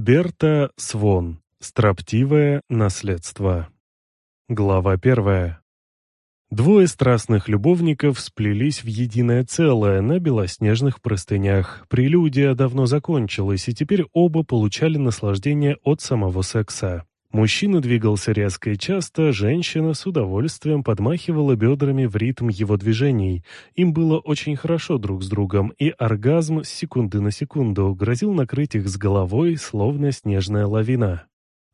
Берта Свон. Строптивое наследство. Глава первая. Двое страстных любовников сплелись в единое целое на белоснежных простынях. Прелюдия давно закончилась, и теперь оба получали наслаждение от самого секса. Мужчина двигался резко и часто, женщина с удовольствием подмахивала бедрами в ритм его движений. Им было очень хорошо друг с другом, и оргазм с секунды на секунду грозил накрыть их с головой, словно снежная лавина.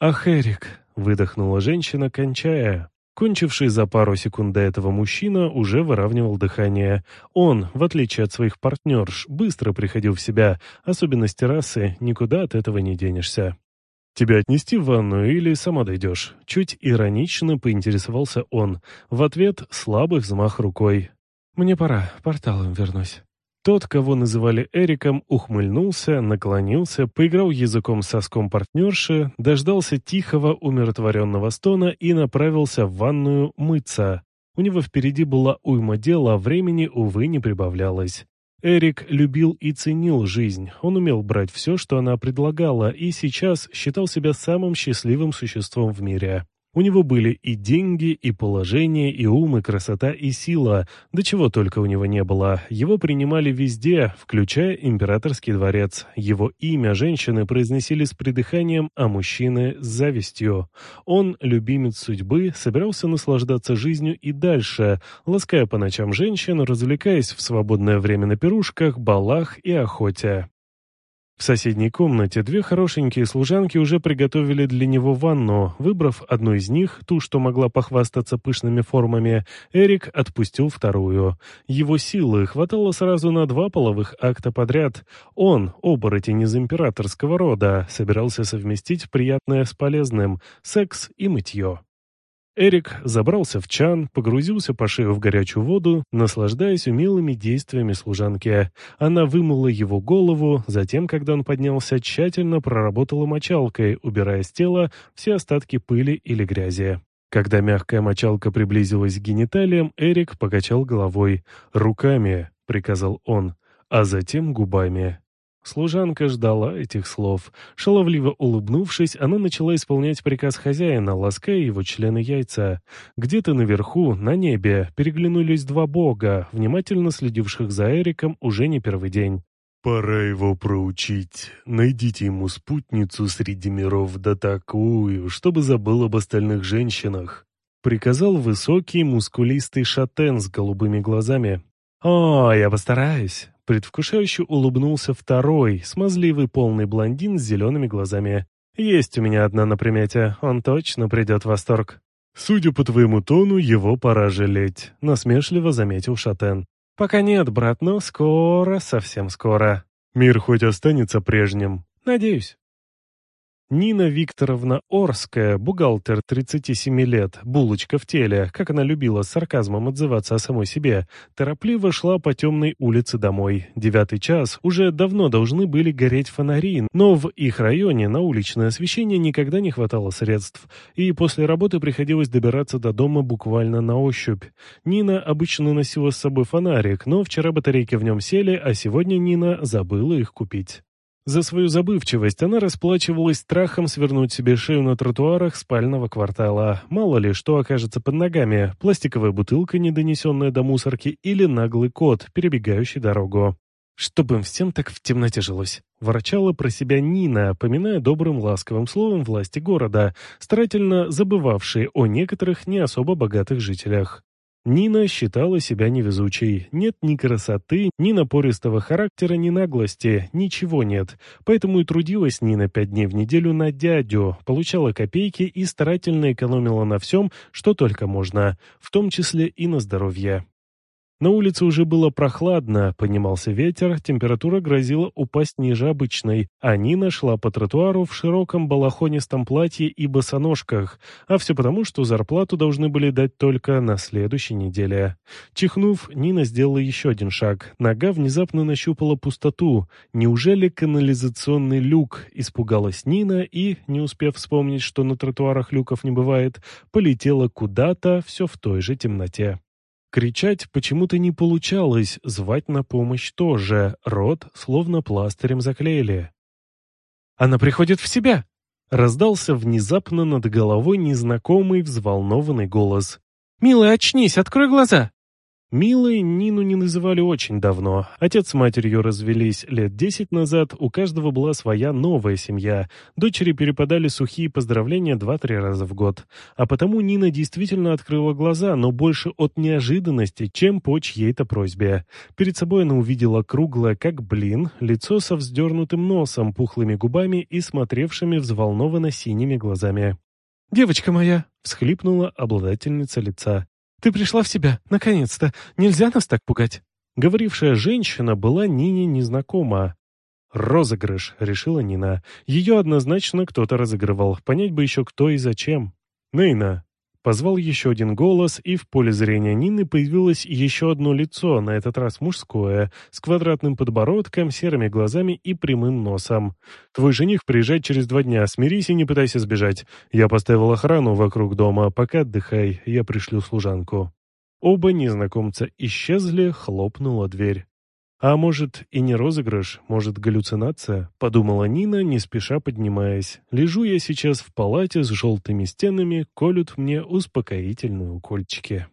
«Ах, Эрик!» — выдохнула женщина, кончая. Кончивший за пару секунд до этого мужчина уже выравнивал дыхание. Он, в отличие от своих партнерш, быстро приходил в себя, особенно с никуда от этого не денешься. «Тебя отнести в ванну или сама дойдешь?» Чуть иронично поинтересовался он. В ответ слабый взмах рукой. «Мне пора, порталом вернусь». Тот, кого называли Эриком, ухмыльнулся, наклонился, поиграл языком соском партнерши, дождался тихого, умиротворенного стона и направился в ванную мыться. У него впереди была уйма дела, а времени, увы, не прибавлялось. Эрик любил и ценил жизнь, он умел брать все, что она предлагала, и сейчас считал себя самым счастливым существом в мире. У него были и деньги, и положение, и ум, и красота, и сила, да чего только у него не было. Его принимали везде, включая императорский дворец. Его имя женщины произносили с придыханием, а мужчины — с завистью. Он, любимец судьбы, собирался наслаждаться жизнью и дальше, лаская по ночам женщин, развлекаясь в свободное время на пирушках, балах и охоте. В соседней комнате две хорошенькие служанки уже приготовили для него ванну. Выбрав одну из них, ту, что могла похвастаться пышными формами, Эрик отпустил вторую. Его силы хватало сразу на два половых акта подряд. Он, оборотень из императорского рода, собирался совместить приятное с полезным — секс и мытье. Эрик забрался в чан, погрузился по шею в горячую воду, наслаждаясь умелыми действиями служанки. Она вымыла его голову, затем, когда он поднялся, тщательно проработала мочалкой, убирая с тела все остатки пыли или грязи. Когда мягкая мочалка приблизилась к гениталиям, Эрик покачал головой. «Руками», — приказал он, — «а затем губами». Служанка ждала этих слов. Шаловливо улыбнувшись, она начала исполнять приказ хозяина, лаская его члены яйца. Где-то наверху, на небе, переглянулись два бога, внимательно следивших за Эриком уже не первый день. «Пора его проучить. Найдите ему спутницу среди миров, да такую, чтобы забыл об остальных женщинах», — приказал высокий, мускулистый шатен с голубыми глазами. «О, я постараюсь», Предвкушающе улыбнулся второй, смазливый полный блондин с зелеными глазами. «Есть у меня одна на примете, он точно придет в восторг». «Судя по твоему тону, его пора жалеть», — насмешливо заметил Шатен. «Пока нет, брат, но скоро, совсем скоро. Мир хоть останется прежним. Надеюсь». Нина Викторовна Орская, бухгалтер 37 лет, булочка в теле, как она любила с сарказмом отзываться о самой себе, торопливо шла по темной улице домой. Девятый час, уже давно должны были гореть фонари, но в их районе на уличное освещение никогда не хватало средств, и после работы приходилось добираться до дома буквально на ощупь. Нина обычно носила с собой фонарик, но вчера батарейки в нем сели, а сегодня Нина забыла их купить. За свою забывчивость она расплачивалась страхом свернуть себе шею на тротуарах спального квартала. Мало ли, что окажется под ногами. Пластиковая бутылка, не донесенная до мусорки, или наглый кот, перебегающий дорогу. «Чтоб им всем так в темноте жилось!» Ворчала про себя Нина, поминая добрым ласковым словом власти города, старательно забывавшие о некоторых не особо богатых жителях. Нина считала себя невезучей. Нет ни красоты, ни напористого характера, ни наглости, ничего нет. Поэтому и трудилась Нина пять дней в неделю на дядю, получала копейки и старательно экономила на всем, что только можно, в том числе и на здоровье. На улице уже было прохладно, поднимался ветер, температура грозила упасть ниже обычной, а Нина шла по тротуару в широком балахонистом платье и босоножках, а все потому, что зарплату должны были дать только на следующей неделе. Чихнув, Нина сделала еще один шаг. Нога внезапно нащупала пустоту. Неужели канализационный люк? Испугалась Нина и, не успев вспомнить, что на тротуарах люков не бывает, полетела куда-то все в той же темноте. Кричать почему-то не получалось, звать на помощь тоже, рот словно пластырем заклеили. Она приходит в себя!» Раздался внезапно над головой незнакомый взволнованный голос. «Милая, очнись, открой глаза!» Милой Нину не называли очень давно. Отец с матерью развелись лет десять назад, у каждого была своя новая семья. Дочери перепадали сухие поздравления два-три раза в год. А потому Нина действительно открыла глаза, но больше от неожиданности, чем по чьей-то просьбе. Перед собой она увидела круглое, как блин, лицо со вздернутым носом, пухлыми губами и смотревшими взволнованно синими глазами. «Девочка моя!» — всхлипнула обладательница лица. «Ты пришла в себя, наконец-то! Нельзя нас так пугать!» Говорившая женщина была Нине незнакома. «Розыгрыш», — решила Нина. Ее однозначно кто-то разыгрывал. Понять бы еще кто и зачем. «Нина!» Позвал еще один голос, и в поле зрения Нины появилось еще одно лицо, на этот раз мужское, с квадратным подбородком, серыми глазами и прямым носом. «Твой жених приезжает через два дня, смирись и не пытайся сбежать. Я поставил охрану вокруг дома, пока отдыхай, я пришлю служанку». Оба незнакомца исчезли, хлопнула дверь. «А может, и не розыгрыш, может, галлюцинация?» — подумала Нина, не спеша поднимаясь. «Лежу я сейчас в палате с желтыми стенами, колют мне успокоительные укольчики».